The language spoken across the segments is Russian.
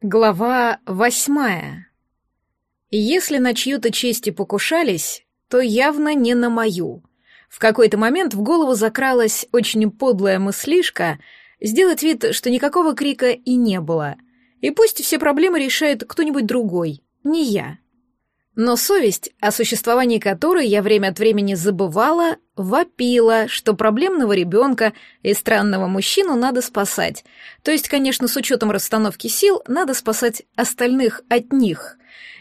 Глава восьмая. Если на чью-то честь и покушались, то явно не на мою. В какой-то момент в голову закралась очень подлая мыслишка сделать вид, что никакого крика и не было. И пусть все проблемы решает кто-нибудь другой, не я. Но совесть, о существовании которой я время от времени забывала, вопила, что проблемного ребенка и странного мужчину надо спасать. То есть, конечно, с учетом расстановки сил, надо спасать остальных от них.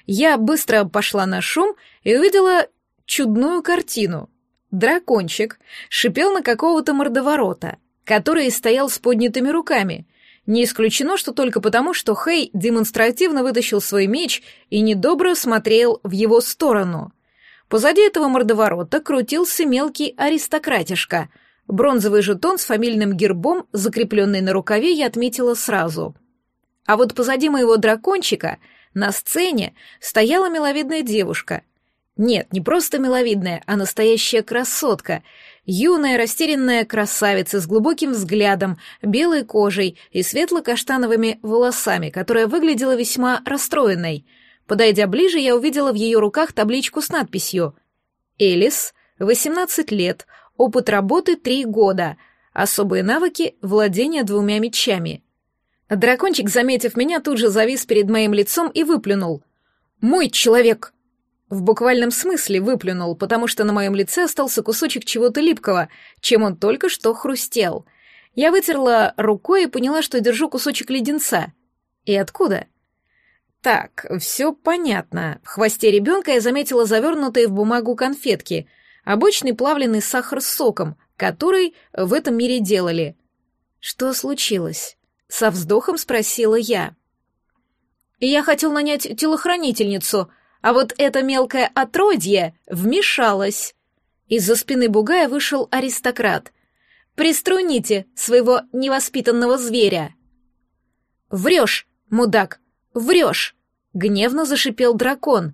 Я быстро пошла на шум и увидела чудную картину. Дракончик шипел на какого-то мордоворота, который стоял с поднятыми руками — не исключено, что только потому, что Хей демонстративно вытащил свой меч и недобро смотрел в его сторону. Позади этого мордоворота крутился мелкий аристократишка. Бронзовый жетон с фамильным гербом, закрепленный на рукаве, я отметила сразу. А вот позади моего дракончика на сцене стояла миловидная девушка. Нет, не просто миловидная, а настоящая красотка — Юная, растерянная красавица с глубоким взглядом, белой кожей и светло-каштановыми волосами, которая выглядела весьма расстроенной. Подойдя ближе, я увидела в ее руках табличку с надписью «Элис, 18 лет, опыт работы 3 года, особые навыки владения двумя мечами». Дракончик, заметив меня, тут же завис перед моим лицом и выплюнул. «Мой человек!» В буквальном смысле выплюнул, потому что на моем лице остался кусочек чего-то липкого, чем он только что хрустел. Я вытерла рукой и поняла, что держу кусочек леденца. И откуда? Так, все понятно. В хвосте ребенка я заметила завернутые в бумагу конфетки, обычный плавленый сахар с соком, который в этом мире делали. Что случилось? Со вздохом спросила я. И я хотел нанять телохранительницу, а вот это мелкое отродье вмешалось. Из-за спины бугая вышел аристократ. «Приструните своего невоспитанного зверя!» «Врешь, мудак, врешь!» — гневно зашипел дракон.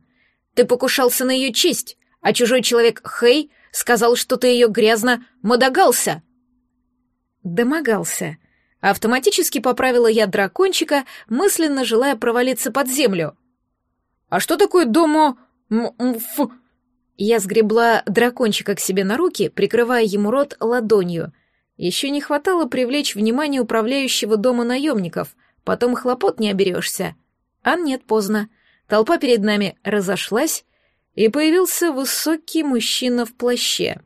«Ты покушался на ее честь, а чужой человек Хей сказал, что ты ее грязно модогался!» «Домогался!» Автоматически поправила я дракончика, мысленно желая провалиться под землю — а что такое домо... Фу... Я сгребла дракончика к себе на руки, прикрывая ему рот ладонью. Еще не хватало привлечь внимание управляющего дома наемников, потом хлопот не оберешься. А нет, поздно. Толпа перед нами разошлась, и появился высокий мужчина в плаще.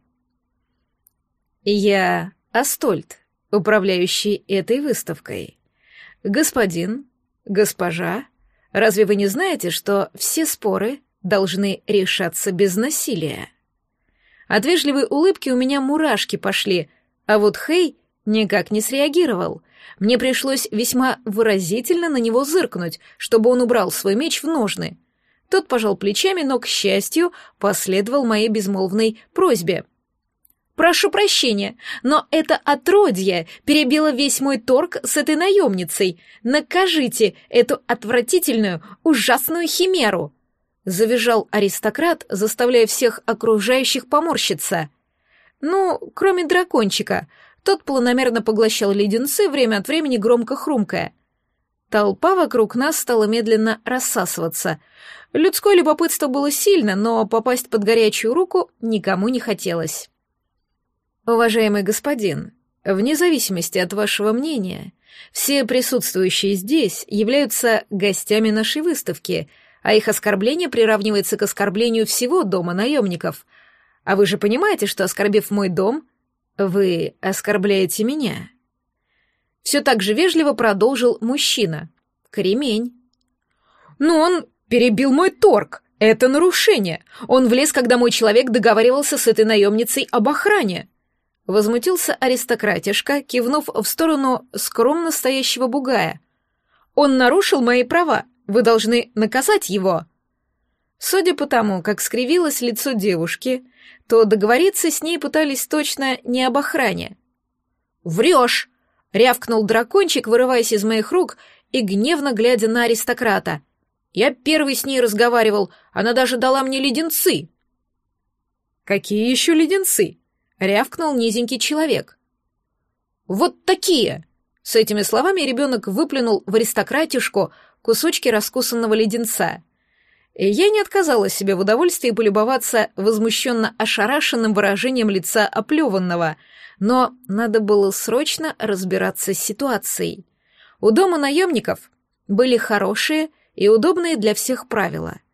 Я Астольд, управляющий этой выставкой. Господин, госпожа, Разве вы не знаете, что все споры должны решаться без насилия? От вежливой улыбки у меня мурашки пошли, а вот Хей никак не среагировал. Мне пришлось весьма выразительно на него зыркнуть, чтобы он убрал свой меч в ножны. Тот пожал плечами, но, к счастью, последовал моей безмолвной просьбе — Прошу прощения, но это отродье перебило весь мой торг с этой наемницей. Накажите эту отвратительную, ужасную химеру!» Завизжал аристократ, заставляя всех окружающих поморщиться. Ну, кроме дракончика. Тот планомерно поглощал леденцы, время от времени громко хрумкая. Толпа вокруг нас стала медленно рассасываться. Людское любопытство было сильно, но попасть под горячую руку никому не хотелось. Уважаемый господин, вне зависимости от вашего мнения, все присутствующие здесь являются гостями нашей выставки, а их оскорбление приравнивается к оскорблению всего дома наемников. А вы же понимаете, что, оскорбив мой дом, вы оскорбляете меня?» Все так же вежливо продолжил мужчина. Кремень. «Но он перебил мой торг. Это нарушение. Он влез, когда мой человек договаривался с этой наемницей об охране. Возмутился аристократишка, кивнув в сторону скромно стоящего бугая. «Он нарушил мои права. Вы должны наказать его!» Судя по тому, как скривилось лицо девушки, то договориться с ней пытались точно не об охране. «Врешь!» — рявкнул дракончик, вырываясь из моих рук и гневно глядя на аристократа. «Я первый с ней разговаривал, она даже дала мне леденцы!» «Какие еще леденцы?» рявкнул низенький человек. «Вот такие!» С этими словами ребенок выплюнул в аристократишку кусочки раскусанного леденца. я не отказала себе в удовольствии полюбоваться возмущенно ошарашенным выражением лица оплеванного, но надо было срочно разбираться с ситуацией. У дома наемников были хорошие и удобные для всех правила —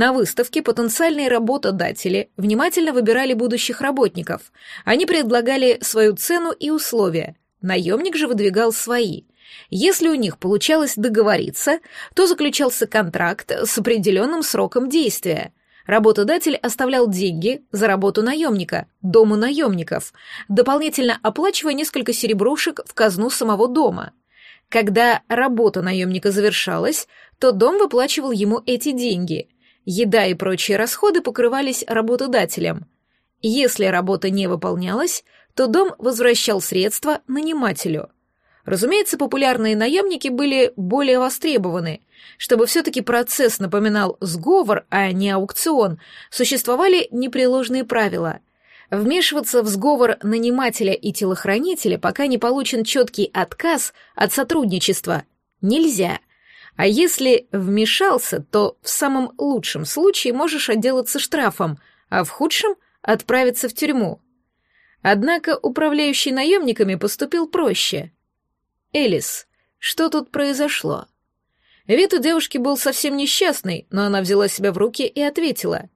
на выставке потенциальные работодатели внимательно выбирали будущих работников. Они предлагали свою цену и условия. Наемник же выдвигал свои. Если у них получалось договориться, то заключался контракт с определенным сроком действия – работодатель оставлял деньги за работу наемника, дому наемников, дополнительно оплачивая несколько серебрушек в казну самого дома. Когда работа наемника завершалась, то дом выплачивал ему эти деньги. Еда и прочие расходы покрывались работодателем. Если работа не выполнялась, то дом возвращал средства нанимателю. Разумеется, популярные наемники были более востребованы. Чтобы все-таки процесс напоминал сговор, а не аукцион, существовали непреложные правила. Вмешиваться в сговор нанимателя и телохранителя, пока не получен четкий отказ от сотрудничества, нельзя – а если вмешался, то в самом лучшем случае можешь отделаться штрафом, а в худшем — отправиться в тюрьму. Однако управляющий наемниками поступил проще. «Элис, что тут произошло?» Вид у девушки был совсем несчастный, но она взяла себя в руки и ответила.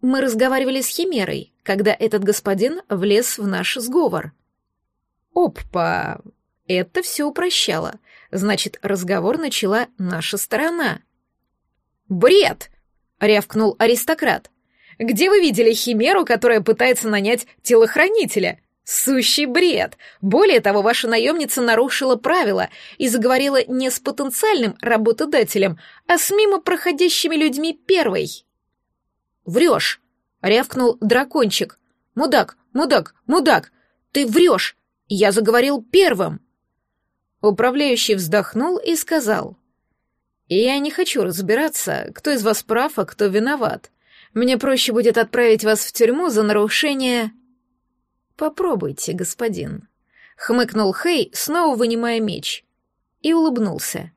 «Мы разговаривали с Химерой, когда этот господин влез в наш сговор». «Опа! Это все упрощало значит, разговор начала наша сторона. «Бред!» — рявкнул аристократ. «Где вы видели химеру, которая пытается нанять телохранителя? Сущий бред! Более того, ваша наемница нарушила правила и заговорила не с потенциальным работодателем, а с мимо проходящими людьми первой». «Врешь!» — рявкнул дракончик. «Мудак, мудак, мудак! Ты врешь! Я заговорил первым!» Управляющий вздохнул и сказал. «Я не хочу разбираться, кто из вас прав, а кто виноват. Мне проще будет отправить вас в тюрьму за нарушение...» «Попробуйте, господин», — хмыкнул Хей, снова вынимая меч, и улыбнулся.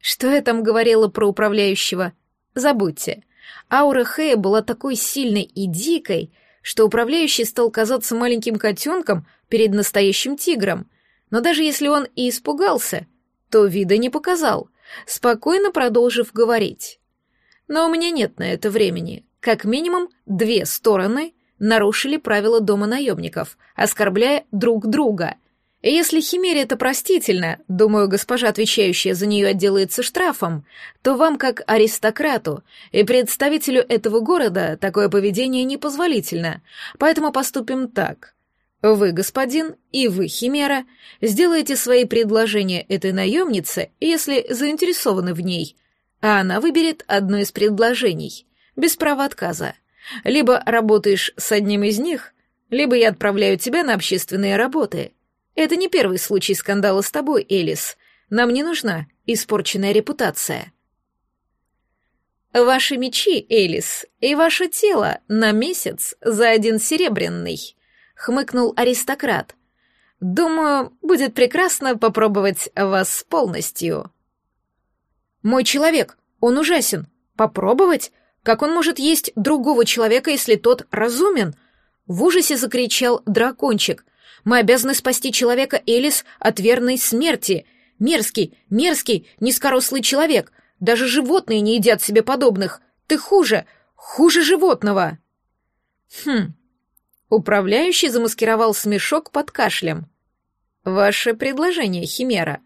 «Что я там говорила про управляющего? Забудьте. Аура Хэя была такой сильной и дикой, что управляющий стал казаться маленьким котенком перед настоящим тигром, но даже если он и испугался, то вида не показал, спокойно продолжив говорить. Но у меня нет на это времени. Как минимум, две стороны нарушили правила дома наемников, оскорбляя друг друга. И если Химере это простительно, думаю, госпожа, отвечающая за нее, отделается штрафом, то вам, как аристократу и представителю этого города, такое поведение непозволительно. Поэтому поступим так. Вы, господин, и вы, Химера, сделаете свои предложения этой наемнице, если заинтересованы в ней, а она выберет одно из предложений, без права отказа. Либо работаешь с одним из них, либо я отправляю тебя на общественные работы. Это не первый случай скандала с тобой, Элис. Нам не нужна испорченная репутация. Ваши мечи, Элис, и ваше тело на месяц за один серебряный — хмыкнул аристократ. «Думаю, будет прекрасно попробовать вас полностью». «Мой человек, он ужасен. Попробовать? Как он может есть другого человека, если тот разумен?» В ужасе закричал дракончик. «Мы обязаны спасти человека Элис от верной смерти. Мерзкий, мерзкий, низкорослый человек. Даже животные не едят себе подобных. Ты хуже, хуже животного!» «Хм, Управляющий замаскировал смешок под кашлем. «Ваше предложение, Химера».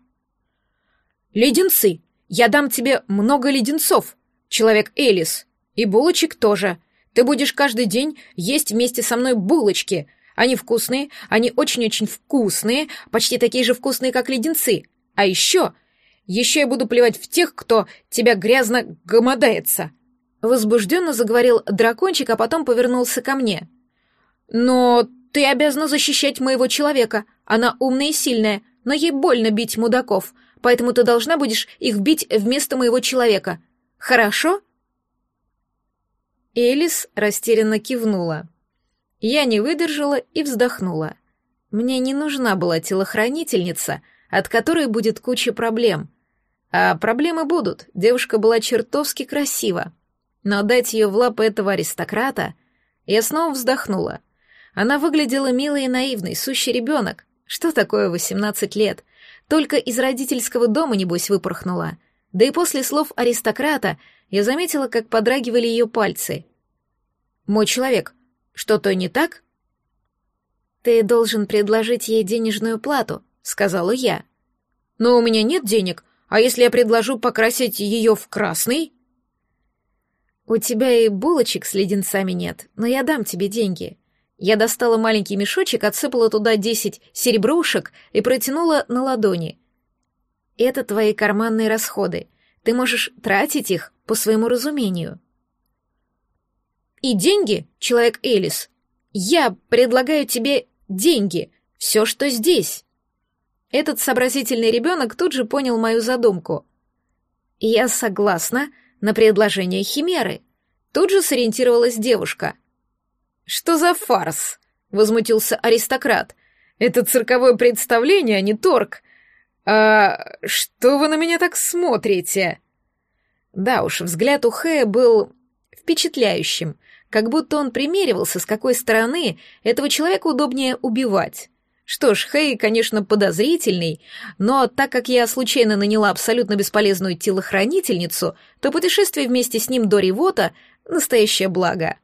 «Леденцы! Я дам тебе много леденцов, человек Элис, и булочек тоже. Ты будешь каждый день есть вместе со мной булочки. Они вкусные, они очень-очень вкусные, почти такие же вкусные, как леденцы. А еще, еще я буду плевать в тех, кто тебя грязно гомодается». Возбужденно заговорил дракончик, а потом повернулся ко мне. Но ты обязана защищать моего человека. Она умная и сильная, но ей больно бить мудаков, поэтому ты должна будешь их бить вместо моего человека. Хорошо?» Элис растерянно кивнула. Я не выдержала и вздохнула. Мне не нужна была телохранительница, от которой будет куча проблем. А проблемы будут, девушка была чертовски красива. Но дать ее в лапы этого аристократа... Я снова вздохнула — она выглядела милой и наивной, сущий ребенок. Что такое 18 лет? Только из родительского дома, небось, выпорхнула. Да и после слов аристократа я заметила, как подрагивали ее пальцы. «Мой человек, что-то не так?» «Ты должен предложить ей денежную плату», — сказала я. «Но у меня нет денег, а если я предложу покрасить ее в красный?» «У тебя и булочек с леденцами нет, но я дам тебе деньги. Я достала маленький мешочек, отсыпала туда десять серебрушек и протянула на ладони. «Это твои карманные расходы. Ты можешь тратить их по своему разумению». «И деньги, человек Элис, я предлагаю тебе деньги, все, что здесь». Этот сообразительный ребенок тут же понял мою задумку. «Я согласна на предложение Химеры», — тут же сориентировалась девушка — «Что за фарс?» — возмутился аристократ. «Это цирковое представление, а не торг. А что вы на меня так смотрите?» Да уж, взгляд у Хэя был впечатляющим, как будто он примеривался, с какой стороны этого человека удобнее убивать. Что ж, Хэй, конечно, подозрительный, но так как я случайно наняла абсолютно бесполезную телохранительницу, то путешествие вместе с ним до Ревота — настоящее благо.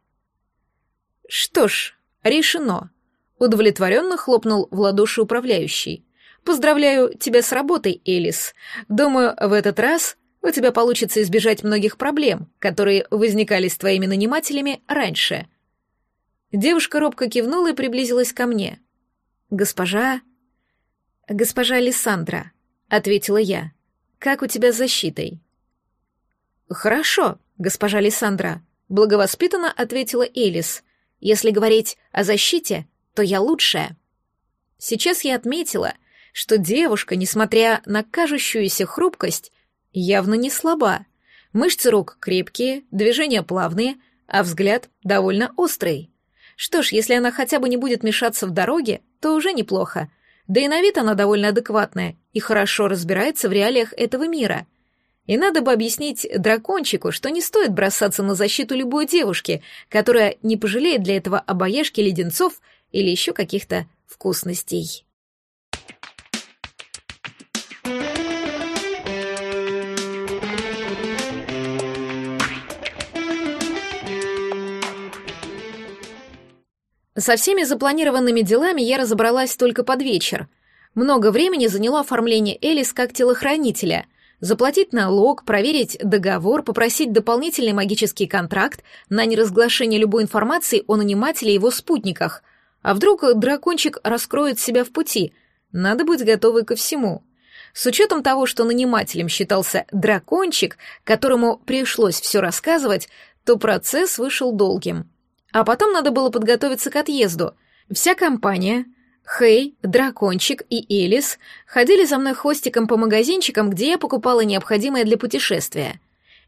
«Что ж, решено!» — удовлетворенно хлопнул в ладоши управляющий. «Поздравляю тебя с работой, Элис. Думаю, в этот раз у тебя получится избежать многих проблем, которые возникали с твоими нанимателями раньше». Девушка робко кивнула и приблизилась ко мне. «Госпожа...» «Госпожа Александра», — ответила я. «Как у тебя с защитой?» «Хорошо, госпожа Лиссандра», — благовоспитанно ответила Элис. Если говорить о защите, то я лучшая. Сейчас я отметила, что девушка, несмотря на кажущуюся хрупкость, явно не слаба. Мышцы рук крепкие, движения плавные, а взгляд довольно острый. Что ж, если она хотя бы не будет мешаться в дороге, то уже неплохо. Да и на вид она довольно адекватная и хорошо разбирается в реалиях этого мира. И надо бы объяснить дракончику, что не стоит бросаться на защиту любой девушки, которая не пожалеет для этого обаяшки леденцов или еще каких-то вкусностей. Со всеми запланированными делами я разобралась только под вечер. Много времени заняло оформление Элис как телохранителя — заплатить налог, проверить договор, попросить дополнительный магический контракт на неразглашение любой информации о нанимателе и его спутниках. А вдруг дракончик раскроет себя в пути? Надо быть готовы ко всему. С учетом того, что нанимателем считался дракончик, которому пришлось все рассказывать, то процесс вышел долгим. А потом надо было подготовиться к отъезду. Вся компания, Хей, Дракончик и Элис ходили за мной хвостиком по магазинчикам, где я покупала необходимое для путешествия.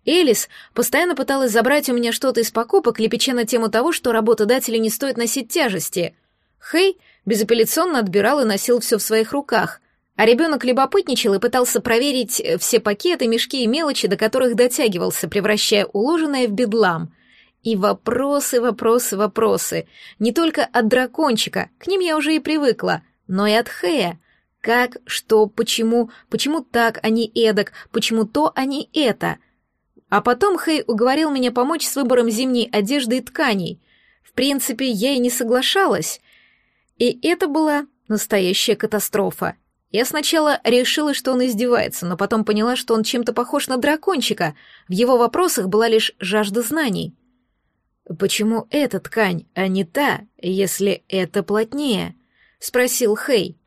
Элис постоянно пыталась забрать у меня что-то из покупок, лепеча на тему того, что работодателю не стоит носить тяжести. Хей безапелляционно отбирал и носил все в своих руках, а ребенок любопытничал и пытался проверить э, все пакеты, мешки и мелочи, до которых дотягивался, превращая уложенное в бедлам. И вопросы, вопросы, вопросы. Не только от дракончика, к ним я уже и привыкла, но и от Хея. Как, что, почему, почему так, а не эдак, почему то, а не это. А потом Хей уговорил меня помочь с выбором зимней одежды и тканей. В принципе, я и не соглашалась. И это была настоящая катастрофа. Я сначала решила, что он издевается, но потом поняла, что он чем-то похож на дракончика. В его вопросах была лишь жажда знаний. «Почему эта ткань, а не та, если это плотнее?» — спросил Хей.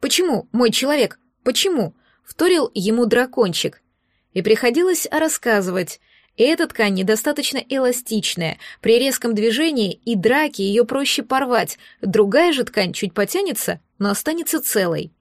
«Почему, мой человек, почему?» — вторил ему дракончик. И приходилось рассказывать. Эта ткань недостаточно эластичная, при резком движении и драке ее проще порвать, другая же ткань чуть потянется, но останется целой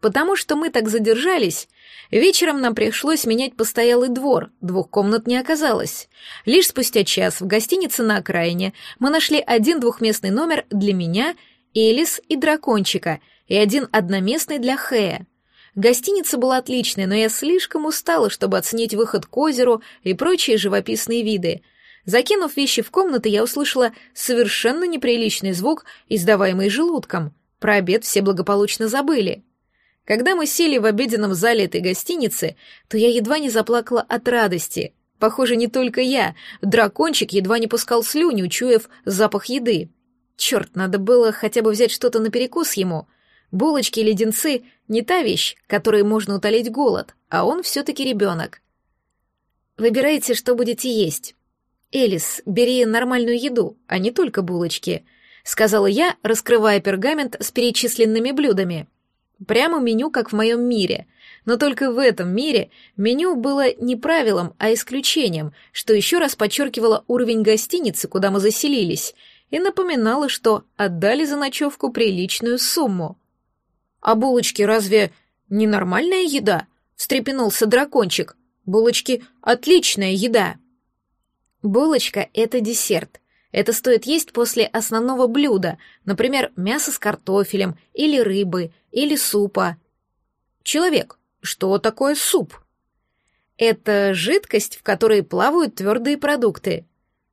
потому что мы так задержались. Вечером нам пришлось менять постоялый двор, двух комнат не оказалось. Лишь спустя час в гостинице на окраине мы нашли один двухместный номер для меня, Элис и Дракончика, и один одноместный для Хея. Гостиница была отличной, но я слишком устала, чтобы оценить выход к озеру и прочие живописные виды. Закинув вещи в комнаты, я услышала совершенно неприличный звук, издаваемый желудком. Про обед все благополучно забыли. Когда мы сели в обеденном зале этой гостиницы, то я едва не заплакала от радости. Похоже, не только я. Дракончик едва не пускал слюни, учуяв запах еды. Черт, надо было хотя бы взять что-то на перекус ему. Булочки и леденцы — не та вещь, которой можно утолить голод, а он все-таки ребенок. Выбирайте, что будете есть. Элис, бери нормальную еду, а не только булочки, — сказала я, раскрывая пергамент с перечисленными блюдами. — Прямо меню, как в моем мире. Но только в этом мире меню было не правилом, а исключением, что еще раз подчеркивало уровень гостиницы, куда мы заселились, и напоминало, что отдали за ночевку приличную сумму. «А булочки разве ненормальная еда?» — встрепенулся дракончик. «Булочки — отличная еда!» Булочка — это десерт. Это стоит есть после основного блюда, например, мяса с картофелем, или рыбы, или супа. Человек, что такое суп? Это жидкость, в которой плавают твердые продукты.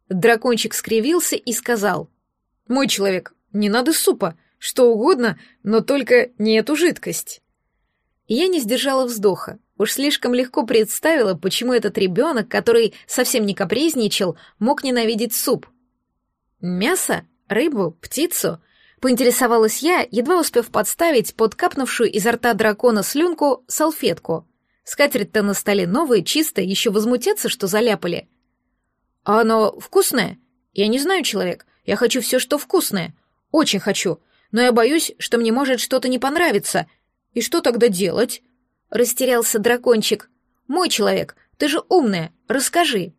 Дракончик скривился и сказал. «Мой человек, не надо супа, что угодно, но только не эту жидкость». Я не сдержала вздоха. Уж слишком легко представила, почему этот ребенок, который совсем не капризничал, мог ненавидеть суп — «Мясо? Рыбу? Птицу?» — поинтересовалась я, едва успев подставить под капнувшую изо рта дракона слюнку салфетку. Скатерть-то на столе новая, чистая, еще возмутятся, что заляпали. «А оно вкусное? Я не знаю, человек. Я хочу все, что вкусное. Очень хочу. Но я боюсь, что мне может что-то не понравиться. И что тогда делать?» Растерялся дракончик. «Мой человек, ты же умная, расскажи».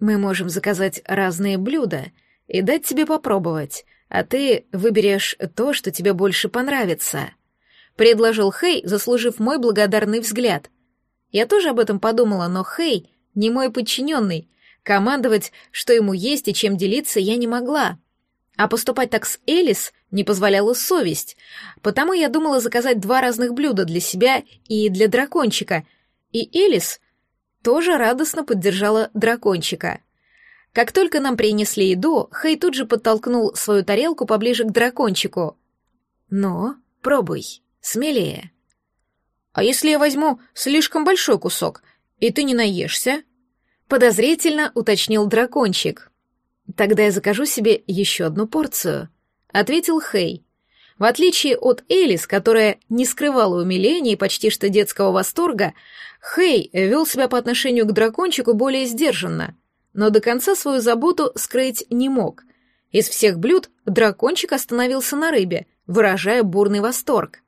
Мы можем заказать разные блюда и дать тебе попробовать, а ты выберешь то, что тебе больше понравится», — предложил Хей, заслужив мой благодарный взгляд. Я тоже об этом подумала, но Хей не мой подчиненный. Командовать, что ему есть и чем делиться, я не могла. А поступать так с Элис не позволяла совесть, потому я думала заказать два разных блюда для себя и для дракончика. И Элис — тоже радостно поддержала дракончика. Как только нам принесли еду, Хей тут же подтолкнул свою тарелку поближе к дракончику. «Но, пробуй, смелее». «А если я возьму слишком большой кусок, и ты не наешься?» Подозрительно уточнил дракончик. «Тогда я закажу себе еще одну порцию», — ответил Хей. В отличие от Элис, которая не скрывала умиления и почти что детского восторга, Хей вел себя по отношению к дракончику более сдержанно, но до конца свою заботу скрыть не мог. Из всех блюд дракончик остановился на рыбе, выражая бурный восторг.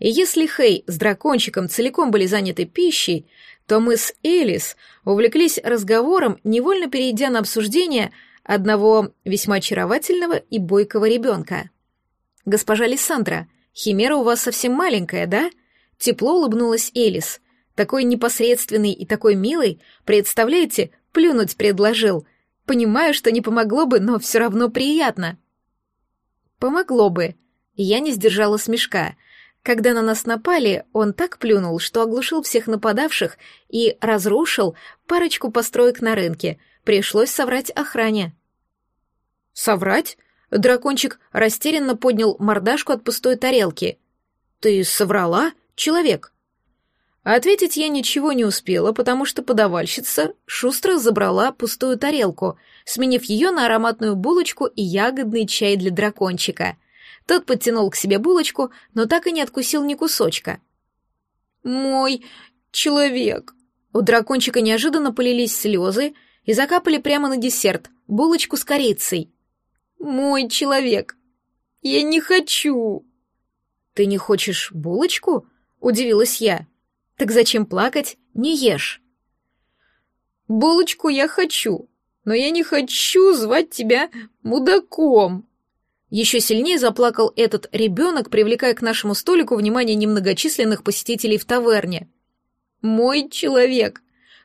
И если Хей с дракончиком целиком были заняты пищей, то мы с Элис увлеклись разговором, невольно перейдя на обсуждение одного весьма очаровательного и бойкого ребенка. «Госпожа Лиссандра, химера у вас совсем маленькая, да?» Тепло улыбнулась Элис. «Такой непосредственный и такой милый, представляете, плюнуть предложил. Понимаю, что не помогло бы, но все равно приятно». «Помогло бы». Я не сдержала смешка. Когда на нас напали, он так плюнул, что оглушил всех нападавших и разрушил парочку построек на рынке. Пришлось соврать охране. «Соврать?» Дракончик растерянно поднял мордашку от пустой тарелки. «Ты соврала, человек?» Ответить я ничего не успела, потому что подавальщица шустро забрала пустую тарелку, сменив ее на ароматную булочку и ягодный чай для дракончика. Тот подтянул к себе булочку, но так и не откусил ни кусочка. «Мой человек!» У дракончика неожиданно полились слезы и закапали прямо на десерт, булочку с корицей. Мой человек. Я не хочу. Ты не хочешь булочку? Удивилась я. Так зачем плакать? Не ешь. Булочку я хочу, но я не хочу звать тебя мудаком. Еще сильнее заплакал этот ребенок, привлекая к нашему столику внимание немногочисленных посетителей в таверне. «Мой человек,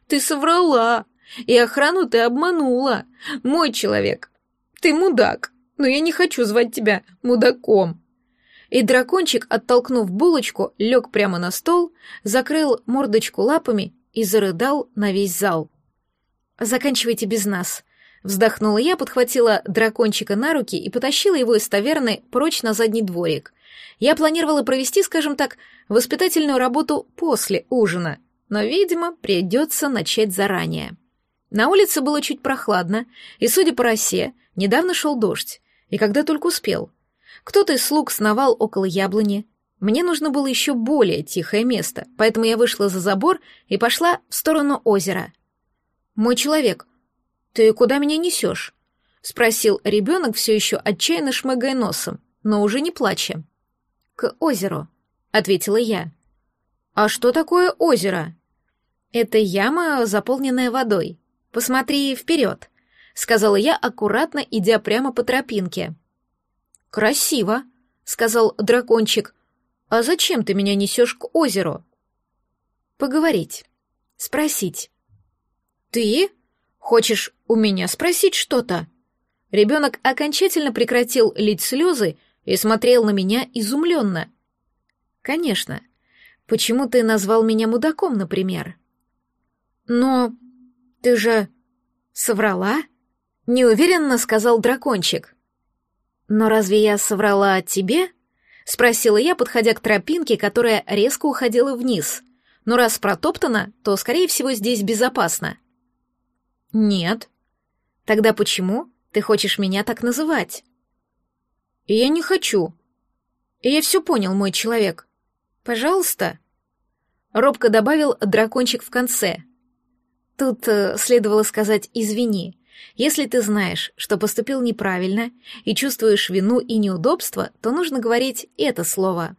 ты соврала, и охрану ты обманула. Мой человек, «Ты мудак, но я не хочу звать тебя мудаком». И дракончик, оттолкнув булочку, лег прямо на стол, закрыл мордочку лапами и зарыдал на весь зал. «Заканчивайте без нас», — вздохнула я, подхватила дракончика на руки и потащила его из таверны прочь на задний дворик. Я планировала провести, скажем так, воспитательную работу после ужина, но, видимо, придется начать заранее. На улице было чуть прохладно, и, судя по росе, Недавно шел дождь, и когда только успел. Кто-то из слуг сновал около яблони. Мне нужно было еще более тихое место, поэтому я вышла за забор и пошла в сторону озера. «Мой человек, ты куда меня несешь?» — спросил ребенок, все еще отчаянно шмыгая носом, но уже не плача. «К озеру», — ответила я. «А что такое озеро?» «Это яма, заполненная водой. Посмотри вперед», — сказала я аккуратно, идя прямо по тропинке. «Красиво», — сказал дракончик. «А зачем ты меня несешь к озеру?» «Поговорить. Спросить». «Ты? Хочешь у меня спросить что-то?» Ребенок окончательно прекратил лить слезы и смотрел на меня изумленно. «Конечно. Почему ты назвал меня мудаком, например?» «Но ты же...» «Соврала?» неуверенно сказал дракончик. Но разве я соврала тебе? спросила я, подходя к тропинке, которая резко уходила вниз. Но раз протоптана, то скорее всего здесь безопасно. Нет. Тогда почему ты хочешь меня так называть? Я не хочу. Я все понял, мой человек. Пожалуйста, робко добавил дракончик в конце. Тут э, следовало сказать извини, если ты знаешь, что поступил неправильно и чувствуешь вину и неудобство, то нужно говорить это слово.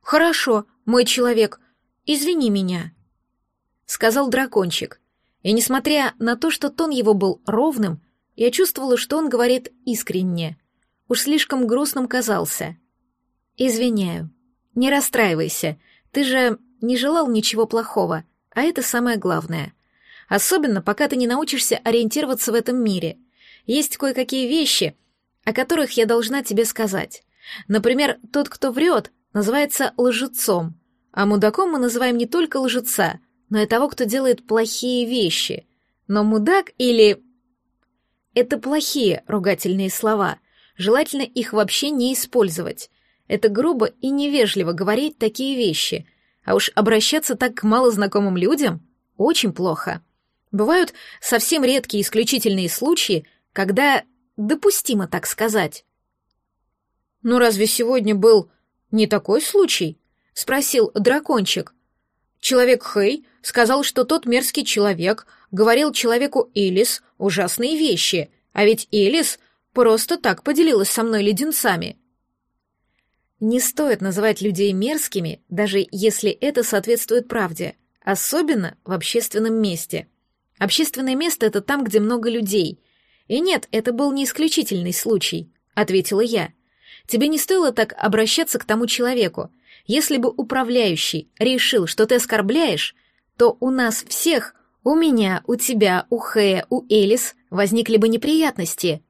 «Хорошо, мой человек, извини меня», — сказал дракончик. И несмотря на то, что тон его был ровным, я чувствовала, что он говорит искренне. Уж слишком грустным казался. «Извиняю. Не расстраивайся. Ты же не желал ничего плохого, а это самое главное. Особенно, пока ты не научишься ориентироваться в этом мире. Есть кое-какие вещи, о которых я должна тебе сказать. Например, тот, кто врет, называется лжецом. А мудаком мы называем не только лжеца, но и того, кто делает плохие вещи. Но мудак или... Это плохие ругательные слова. Желательно их вообще не использовать. Это грубо и невежливо говорить такие вещи. А уж обращаться так к малознакомым людям очень плохо. Бывают совсем редкие исключительные случаи, когда допустимо так сказать. «Ну разве сегодня был не такой случай?» — спросил дракончик. Человек Хэй сказал, что тот мерзкий человек говорил человеку Элис ужасные вещи, а ведь Элис просто так поделилась со мной леденцами. Не стоит называть людей мерзкими, даже если это соответствует правде, особенно в общественном месте — Общественное место — это там, где много людей. И нет, это был не исключительный случай, — ответила я. Тебе не стоило так обращаться к тому человеку. Если бы управляющий решил, что ты оскорбляешь, то у нас всех, у меня, у тебя, у Хэя, у Элис, возникли бы неприятности.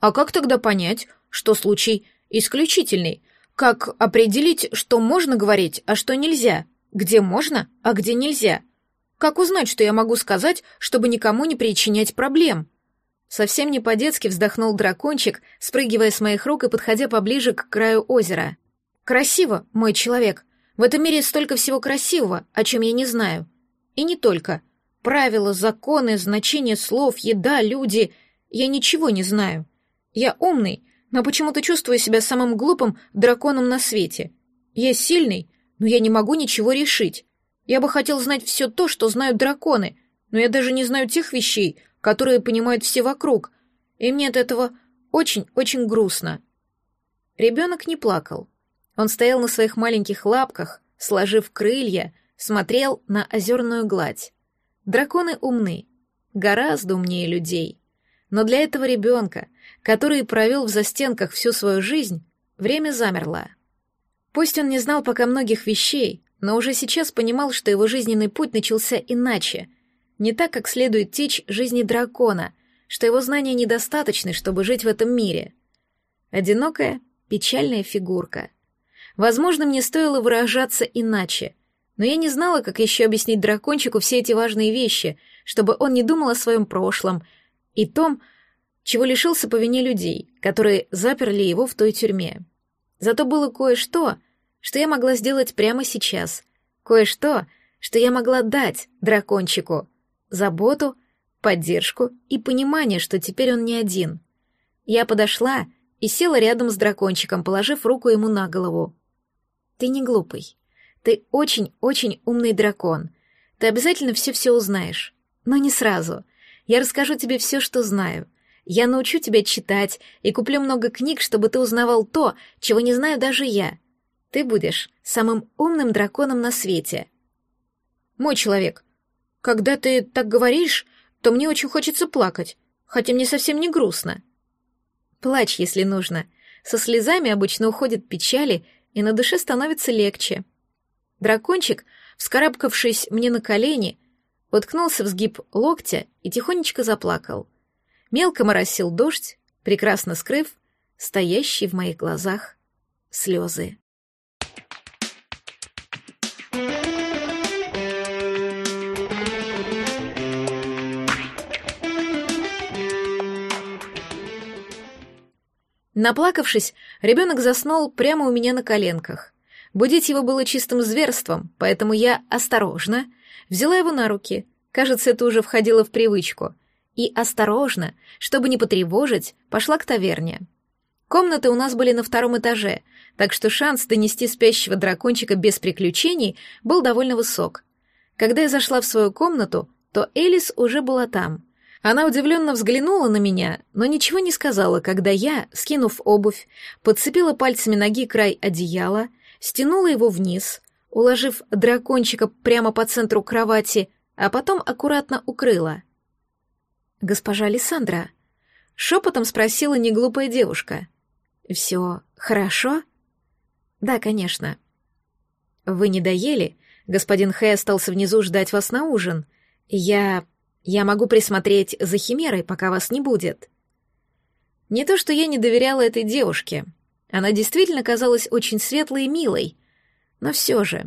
А как тогда понять, что случай исключительный? Как определить, что можно говорить, а что нельзя? Где можно, а где нельзя? — как узнать, что я могу сказать, чтобы никому не причинять проблем? Совсем не по-детски вздохнул дракончик, спрыгивая с моих рук и подходя поближе к краю озера. Красиво, мой человек. В этом мире столько всего красивого, о чем я не знаю. И не только. Правила, законы, значение слов, еда, люди. Я ничего не знаю. Я умный, но почему-то чувствую себя самым глупым драконом на свете. Я сильный, но я не могу ничего решить. Я бы хотел знать все то, что знают драконы, но я даже не знаю тех вещей, которые понимают все вокруг, и мне от этого очень-очень грустно. Ребенок не плакал. Он стоял на своих маленьких лапках, сложив крылья, смотрел на озерную гладь. Драконы умны, гораздо умнее людей. Но для этого ребенка, который провел в застенках но уже сейчас понимал, что его жизненный путь начался иначе, не так, как следует течь жизни дракона, что его знания недостаточны, чтобы жить в этом мире. Одинокая, печальная фигурка. Возможно, мне стоило выражаться иначе, но я не знала, как еще объяснить дракончику все эти важные вещи, чтобы он не думал о своем прошлом и том, чего лишился по вине людей, которые заперли его в той тюрьме. Зато было кое-что, что я могла сделать прямо сейчас. Кое-что, что я могла дать дракончику. Заботу, поддержку и понимание, что теперь он не один. Я подошла и села рядом с дракончиком, положив руку ему на голову. «Ты не глупый. Ты очень-очень умный дракон. Ты обязательно все-все узнаешь. Но не сразу. Я расскажу тебе все, что знаю. Я научу тебя читать и куплю много книг, чтобы ты узнавал то, чего не знаю даже я ты будешь самым умным драконом на свете. Мой человек, когда ты так говоришь, то мне очень хочется плакать, хотя мне совсем не грустно. Плачь, если нужно. Со слезами обычно уходят печали, и на душе становится легче. Дракончик, вскарабкавшись мне на колени, воткнулся в сгиб локтя и тихонечко заплакал. Мелко моросил дождь, прекрасно скрыв стоящие в моих глазах слезы. Наплакавшись, ребенок заснул прямо у меня на коленках. Будить его было чистым зверством, поэтому я осторожно взяла его на руки, кажется, это уже входило в привычку, и осторожно, чтобы не потревожить, пошла к таверне. Комнаты у нас были на втором этаже, так что шанс донести спящего дракончика без приключений был довольно высок. Когда я зашла в свою комнату, то Элис уже была там. Она удивленно взглянула на меня, но ничего не сказала, когда я, скинув обувь, подцепила пальцами ноги край одеяла, стянула его вниз, уложив дракончика прямо по центру кровати, а потом аккуратно укрыла. «Госпожа Лиссандра», — шепотом спросила неглупая девушка, — «все хорошо?» «Да, конечно». «Вы не доели? Господин Хэй остался внизу ждать вас на ужин. Я я могу присмотреть за Химерой, пока вас не будет. Не то, что я не доверяла этой девушке. Она действительно казалась очень светлой и милой. Но все же...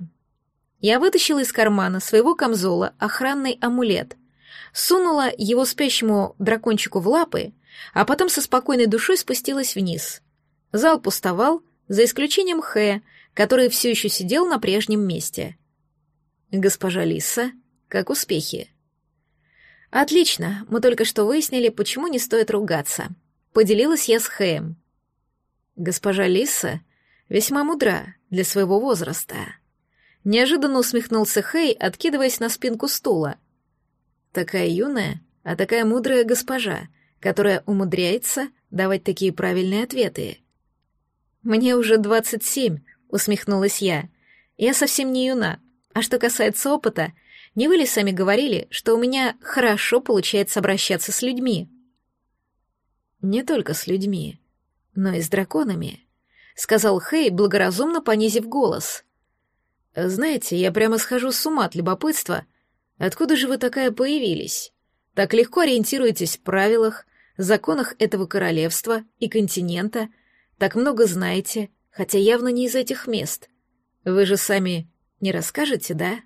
Я вытащила из кармана своего камзола охранный амулет, сунула его спящему дракончику в лапы, а потом со спокойной душой спустилась вниз. Зал пустовал, за исключением Хэ, который все еще сидел на прежнем месте. «Госпожа Лиса, как успехи?» «Отлично, мы только что выяснили, почему не стоит ругаться». Поделилась я с Хэем. «Госпожа Лиса весьма мудра для своего возраста». Неожиданно усмехнулся Хэй, откидываясь на спинку стула. «Такая юная, а такая мудрая госпожа, которая умудряется давать такие правильные ответы». «Мне уже двадцать семь», — усмехнулась я. «Я совсем не юна. А что касается опыта, — не вы ли сами говорили, что у меня хорошо получается обращаться с людьми? Не только с людьми, но и с драконами, сказал Хей, благоразумно понизив голос. Знаете, я прямо схожу с ума от любопытства. Откуда же вы такая появились? Так легко ориентируетесь в правилах, законах этого королевства и континента, так много знаете, хотя явно не из этих мест. Вы же сами не расскажете, да?